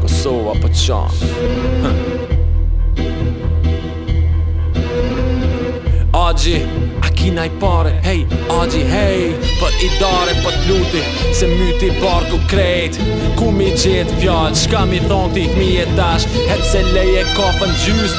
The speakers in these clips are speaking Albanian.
Kosova po qan Agji, a ki naj pare, hej, agji, hej Po i dare, po t'luti, se m'myti barku krejt Ku mi gjet fjalë, shka mi thonë fmijëve tash Hec se e leje kafën gjys,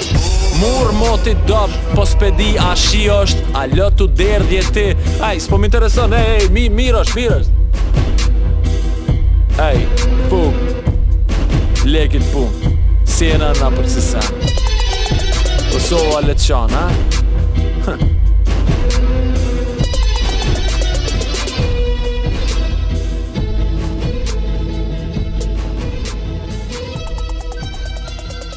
Mur moti dop, po spedi a shi është, a lë tu derdhje ti Ej, s'po m'intereson, ej, ej, mi, mirë është, mirë është Ej, pum, legit pum, s'e ena për kësi sen Kosova le të qan, ha?